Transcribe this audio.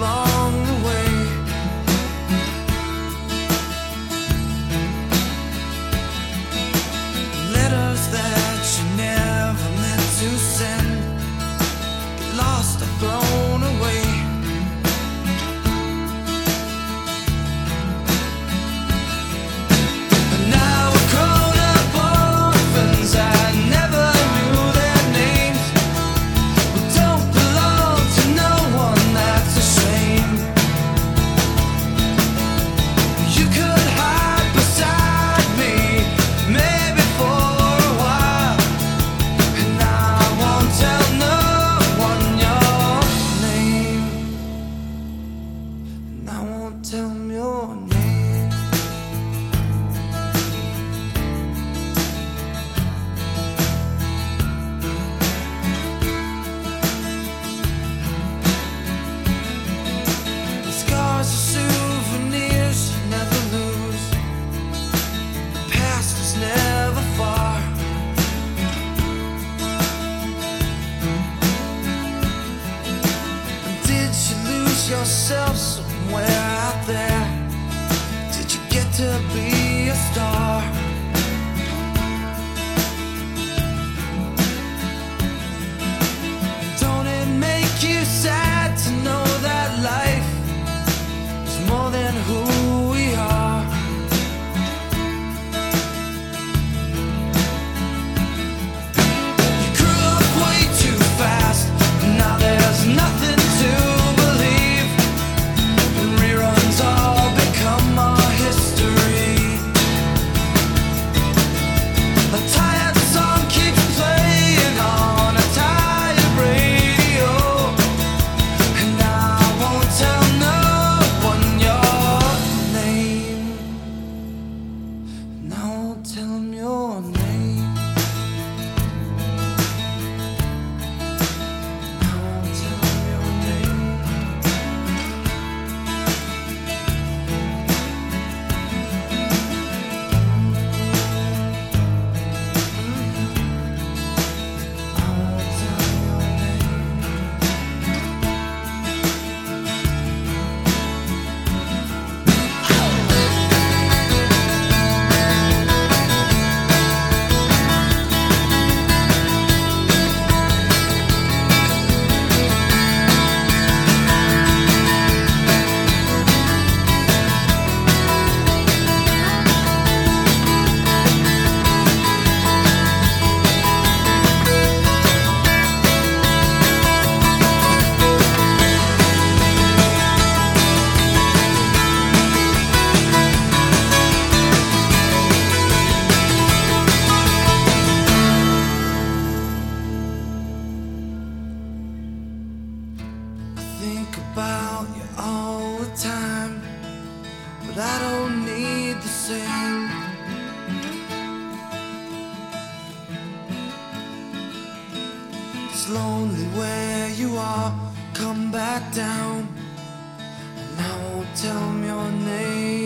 long. yourself somewhere out there? Did you get to be? about you all the time, but I don't need the same. It's lonely where you are, come back down, and I won't tell them your name.